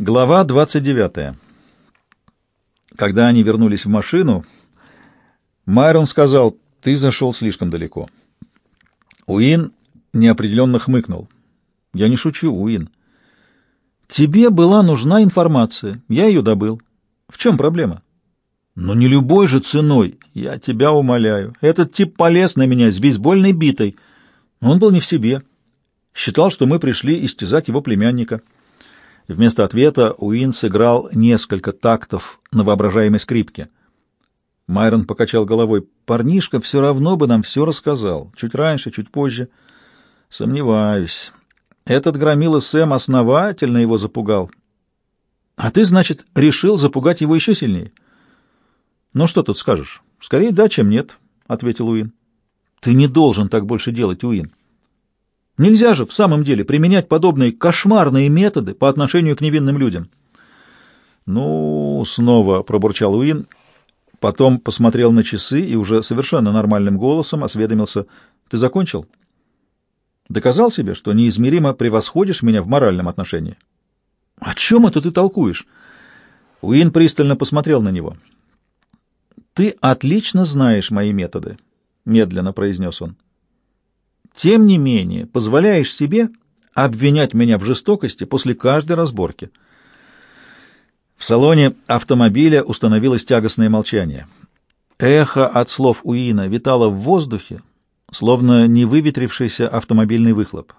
Глава 29. Когда они вернулись в машину, Майрон сказал, «Ты зашел слишком далеко». Уин неопределенно хмыкнул. «Я не шучу, Уин. Тебе была нужна информация, я ее добыл. В чем проблема?» «Но не любой же ценой, я тебя умоляю. Этот тип полез на меня с бейсбольной битой. Он был не в себе. Считал, что мы пришли истязать его племянника». Вместо ответа Уин сыграл несколько тактов на воображаемой скрипке. Майрон покачал головой. «Парнишка все равно бы нам все рассказал. Чуть раньше, чуть позже. Сомневаюсь. Этот громила Сэм основательно его запугал. А ты, значит, решил запугать его еще сильнее?» «Ну что тут скажешь? Скорее да, чем нет», — ответил Уин. «Ты не должен так больше делать, Уин. Нельзя же в самом деле применять подобные кошмарные методы по отношению к невинным людям. Ну, снова пробурчал Уин, потом посмотрел на часы и уже совершенно нормальным голосом осведомился. Ты закончил? Доказал себе, что неизмеримо превосходишь меня в моральном отношении? О чем это ты толкуешь? Уин пристально посмотрел на него. Ты отлично знаешь мои методы, медленно произнес он. Тем не менее, позволяешь себе обвинять меня в жестокости после каждой разборки. В салоне автомобиля установилось тягостное молчание. Эхо от слов Уина витало в воздухе, словно невыветрившийся автомобильный выхлоп.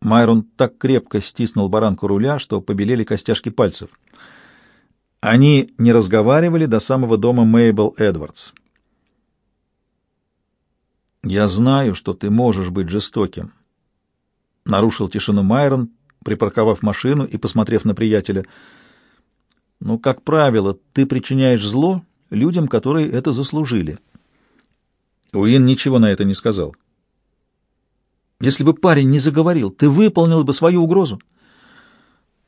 Майрон так крепко стиснул баранку руля, что побелели костяшки пальцев. Они не разговаривали до самого дома Мейбл Эдвардс. «Я знаю, что ты можешь быть жестоким», — нарушил тишину Майрон, припарковав машину и посмотрев на приятеля. «Но, как правило, ты причиняешь зло людям, которые это заслужили». Уин ничего на это не сказал. «Если бы парень не заговорил, ты выполнил бы свою угрозу».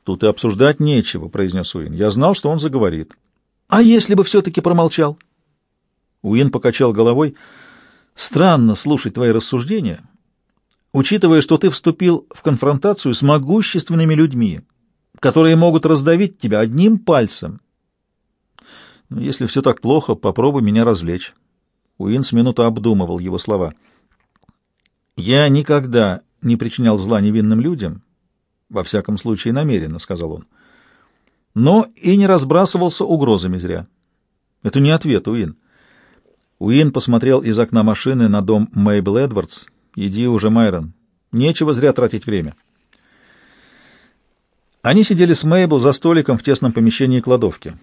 «Тут и обсуждать нечего», — произнес Уин. «Я знал, что он заговорит». «А если бы все-таки промолчал?» Уин покачал головой. Странно слушать твои рассуждения, учитывая, что ты вступил в конфронтацию с могущественными людьми, которые могут раздавить тебя одним пальцем. Но если все так плохо, попробуй меня развлечь. Уин с минуту обдумывал его слова. «Я никогда не причинял зла невинным людям, во всяком случае намеренно», — сказал он. «Но и не разбрасывался угрозами зря». Это не ответ, Уин. Уин посмотрел из окна машины на дом Мейбл Эдвардс. «Иди уже, Майрон. Нечего зря тратить время». Они сидели с Мейбл за столиком в тесном помещении кладовки.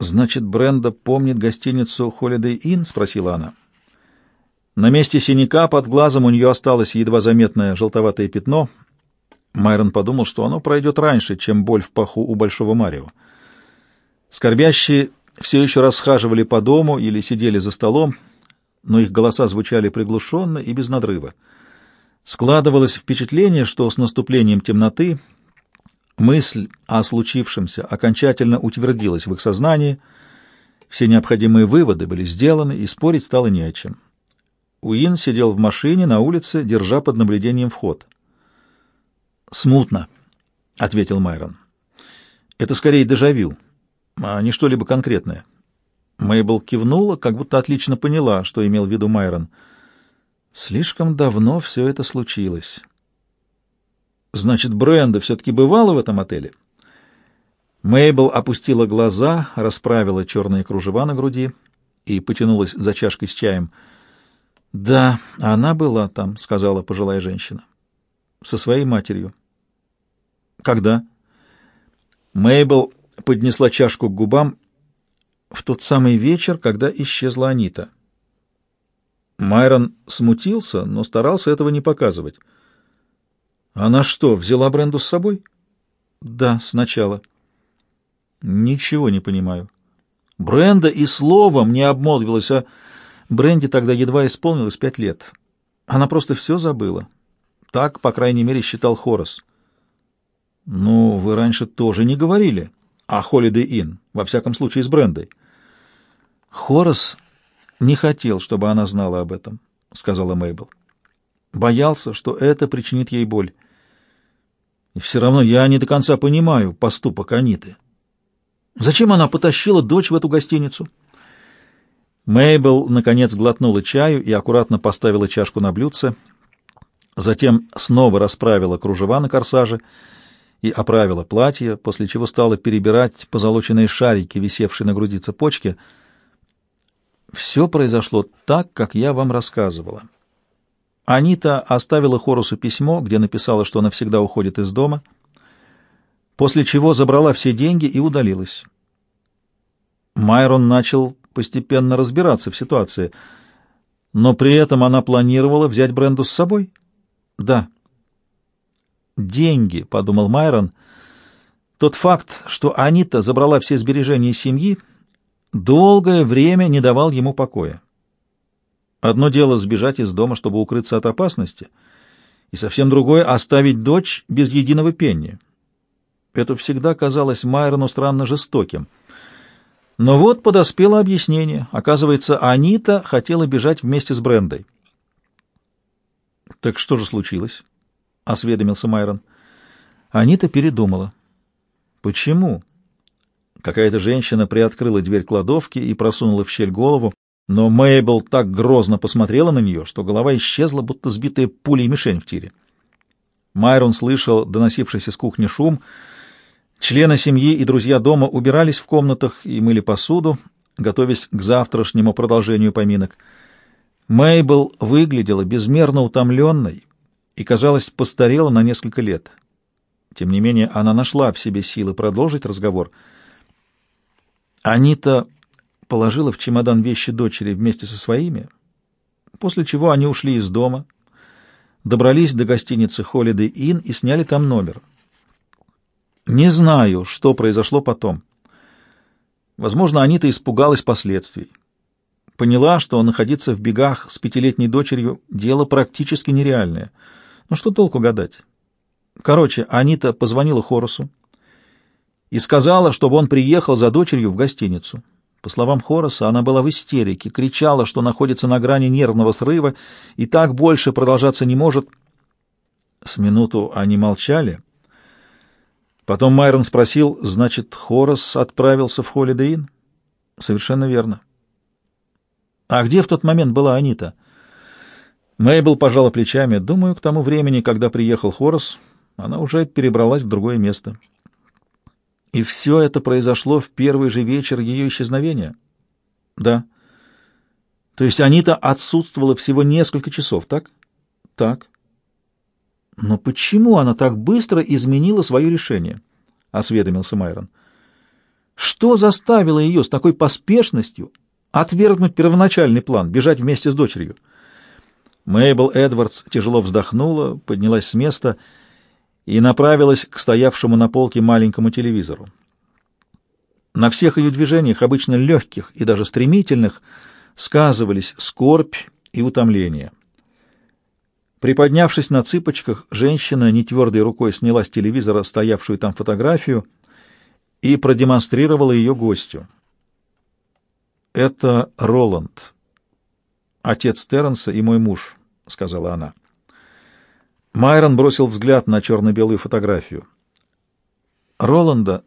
«Значит, Бренда помнит гостиницу Holiday Inn?» — спросила она. На месте синяка под глазом у нее осталось едва заметное желтоватое пятно. Майрон подумал, что оно пройдет раньше, чем боль в паху у Большого Марио. Скорбящие все еще расхаживали по дому или сидели за столом, но их голоса звучали приглушенно и без надрыва. Складывалось впечатление, что с наступлением темноты мысль о случившемся окончательно утвердилась в их сознании, все необходимые выводы были сделаны, и спорить стало не о чем. Уин сидел в машине на улице, держа под наблюдением вход. «Смутно», — ответил Майрон. «Это скорее дежавю» а не что-либо конкретное. Мейбл кивнула, как будто отлично поняла, что имел в виду Майрон. Слишком давно все это случилось. Значит, Бренда все-таки бывала в этом отеле? Мейбл опустила глаза, расправила черные кружева на груди и потянулась за чашкой с чаем. «Да, она была там», — сказала пожилая женщина. «Со своей матерью». «Когда?» Мейбл поднесла чашку к губам в тот самый вечер, когда исчезла Анита. Майрон смутился, но старался этого не показывать. «Она что, взяла Бренду с собой?» «Да, сначала». «Ничего не понимаю». Бренда и словом не обмолвилась, а Бренде тогда едва исполнилось пять лет. Она просто все забыла. Так, по крайней мере, считал Хорос. «Ну, вы раньше тоже не говорили» а Holiday Inn, во всяком случае с Брендой. Хорас не хотел, чтобы она знала об этом, сказала Мейбл. Боялся, что это причинит ей боль. И все равно я не до конца понимаю поступок Аниты. Зачем она потащила дочь в эту гостиницу? Мейбл, наконец, глотнула чаю и аккуратно поставила чашку на блюдце, затем снова расправила кружева на корсаже и оправила платье, после чего стала перебирать позолоченные шарики, висевшие на груди цепочки. Все произошло так, как я вам рассказывала. Анита оставила Хорусу письмо, где написала, что навсегда уходит из дома, после чего забрала все деньги и удалилась. Майрон начал постепенно разбираться в ситуации, но при этом она планировала взять Бренду с собой. Да. Деньги, подумал Майрон. Тот факт, что Анита забрала все сбережения семьи, долгое время не давал ему покоя. Одно дело сбежать из дома, чтобы укрыться от опасности, и совсем другое — оставить дочь без единого пенни. Это всегда казалось Майрону странно жестоким — но вот подоспело объяснение. Оказывается, Анита хотела бежать вместе с Брендой. «Так что же случилось?» — осведомился Майрон. Анита передумала. «Почему?» Какая-то женщина приоткрыла дверь кладовки и просунула в щель голову, но Мейбл так грозно посмотрела на нее, что голова исчезла, будто сбитая пулей мишень в тире. Майрон слышал доносившийся с кухни шум — Члены семьи и друзья дома убирались в комнатах и мыли посуду, готовясь к завтрашнему продолжению поминок. Мейбл выглядела безмерно утомленной и, казалось, постарела на несколько лет. Тем не менее, она нашла в себе силы продолжить разговор. Анита положила в чемодан вещи дочери вместе со своими, после чего они ушли из дома, добрались до гостиницы Holiday Inn и сняли там номер. Не знаю, что произошло потом. Возможно, Анита испугалась последствий. Поняла, что находиться в бегах с пятилетней дочерью — дело практически нереальное. Ну что толку гадать? Короче, Анита позвонила Хоросу и сказала, чтобы он приехал за дочерью в гостиницу. По словам Хороса, она была в истерике, кричала, что находится на грани нервного срыва и так больше продолжаться не может. С минуту они молчали — Потом Майрон спросил, значит, Хорос отправился в Холидей Совершенно верно. А где в тот момент была Анита? Мейбл пожала плечами. Думаю, к тому времени, когда приехал Хорос, она уже перебралась в другое место. И все это произошло в первый же вечер ее исчезновения? Да. То есть Анита отсутствовала всего несколько часов, так? Так. «Но почему она так быстро изменила свое решение?» — осведомился Майрон. «Что заставило ее с такой поспешностью отвергнуть первоначальный план, бежать вместе с дочерью?» Мейбл Эдвардс тяжело вздохнула, поднялась с места и направилась к стоявшему на полке маленькому телевизору. На всех ее движениях, обычно легких и даже стремительных, сказывались скорбь и утомление. Приподнявшись на цыпочках, женщина нетвердой рукой сняла с телевизора стоявшую там фотографию и продемонстрировала ее гостю. «Это Роланд, отец Терренса и мой муж», — сказала она. Майрон бросил взгляд на черно-белую фотографию. Роланда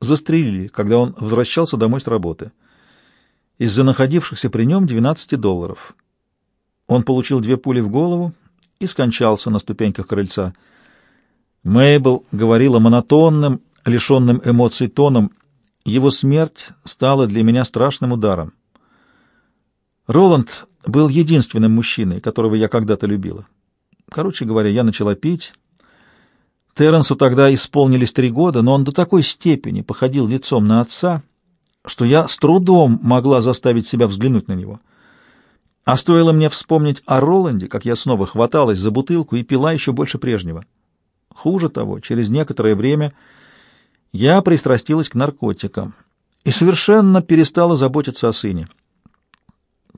застрелили, когда он возвращался домой с работы. Из-за находившихся при нем 12 долларов. Он получил две пули в голову и скончался на ступеньках крыльца. Мейбл говорила монотонным, лишенным эмоций тоном. Его смерть стала для меня страшным ударом. Роланд был единственным мужчиной, которого я когда-то любила. Короче говоря, я начала пить. Терренсу тогда исполнились три года, но он до такой степени походил лицом на отца, что я с трудом могла заставить себя взглянуть на него. А стоило мне вспомнить о Роланде, как я снова хваталась за бутылку и пила еще больше прежнего. Хуже того, через некоторое время я пристрастилась к наркотикам и совершенно перестала заботиться о сыне.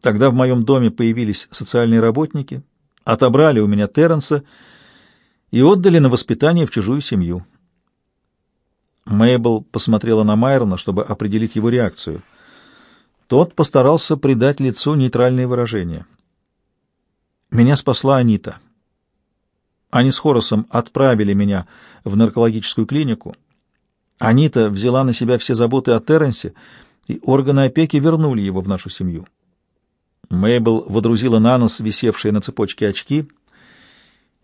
Тогда в моем доме появились социальные работники, отобрали у меня Терренса и отдали на воспитание в чужую семью. Мейбл посмотрела на Майрона, чтобы определить его реакцию — тот постарался придать лицу нейтральное выражение. Меня спасла Анита. Они с Хоросом отправили меня в наркологическую клинику. Анита взяла на себя все заботы о Терренсе, и органы опеки вернули его в нашу семью. Мейбл водрузила на нос висевшие на цепочке очки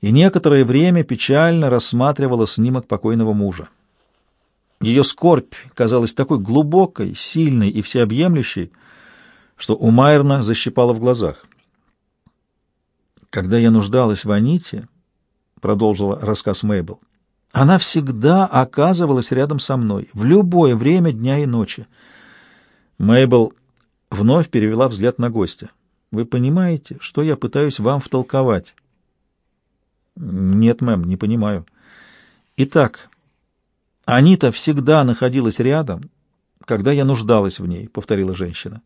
и некоторое время печально рассматривала снимок покойного мужа. Ее скорбь казалась такой глубокой, сильной и всеобъемлющей, что у Майерна защипала в глазах. «Когда я нуждалась в Аните», — продолжила рассказ Мейбл, — «она всегда оказывалась рядом со мной, в любое время дня и ночи». Мейбл вновь перевела взгляд на гостя. «Вы понимаете, что я пытаюсь вам втолковать?» «Нет, мэм, не понимаю». «Итак, Анита всегда находилась рядом, когда я нуждалась в ней», — повторила женщина.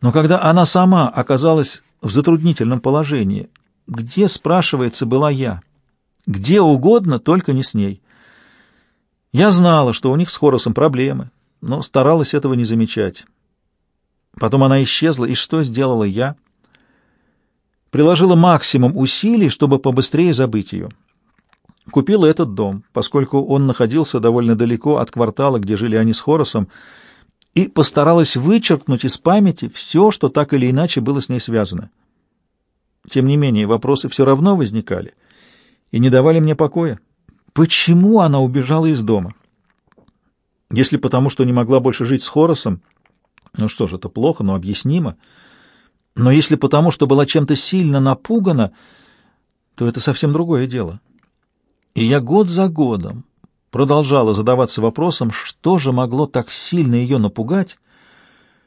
«Но когда она сама оказалась в затруднительном положении, где, спрашивается, была я? Где угодно, только не с ней. Я знала, что у них с Хоросом проблемы, но старалась этого не замечать. Потом она исчезла, и что сделала я?» Приложила максимум усилий, чтобы побыстрее забыть ее. Купила этот дом, поскольку он находился довольно далеко от квартала, где жили они с Хоросом, и постаралась вычеркнуть из памяти все, что так или иначе было с ней связано. Тем не менее, вопросы все равно возникали и не давали мне покоя. Почему она убежала из дома? Если потому, что не могла больше жить с Хоросом, ну что ж, это плохо, но объяснимо. Но если потому, что была чем-то сильно напугана, то это совсем другое дело. И я год за годом продолжала задаваться вопросом, что же могло так сильно ее напугать,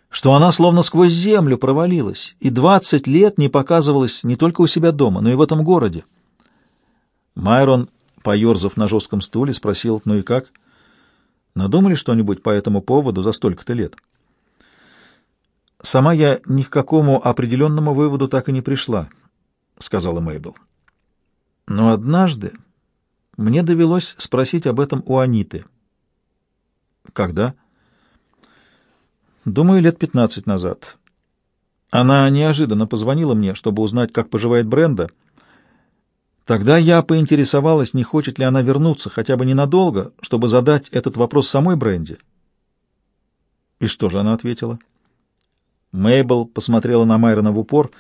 что она словно сквозь землю провалилась и двадцать лет не показывалась не только у себя дома, но и в этом городе. Майрон, поерзав на жестком стуле, спросил, ну и как? Надумали что-нибудь по этому поводу за столько-то лет? Сама я ни к какому определенному выводу так и не пришла, — сказала Мейбл. Но однажды мне довелось спросить об этом у Аниты. Когда? Думаю, лет пятнадцать назад. Она неожиданно позвонила мне, чтобы узнать, как поживает Бренда. Тогда я поинтересовалась, не хочет ли она вернуться хотя бы ненадолго, чтобы задать этот вопрос самой Бренде. И что же она ответила? Мейбл посмотрела на Майрона в упор,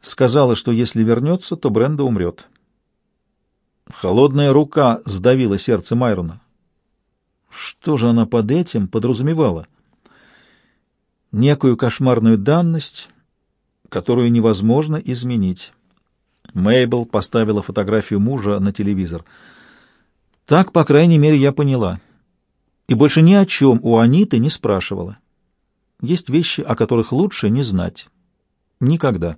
сказала, что если вернется, то Бренда умрет. Холодная рука сдавила сердце Майрона. Что же она под этим подразумевала? Некую кошмарную данность, которую невозможно изменить. Мейбл поставила фотографию мужа на телевизор. Так, по крайней мере, я поняла. И больше ни о чем у Аниты не спрашивала. Есть вещи, о которых лучше не знать. Никогда.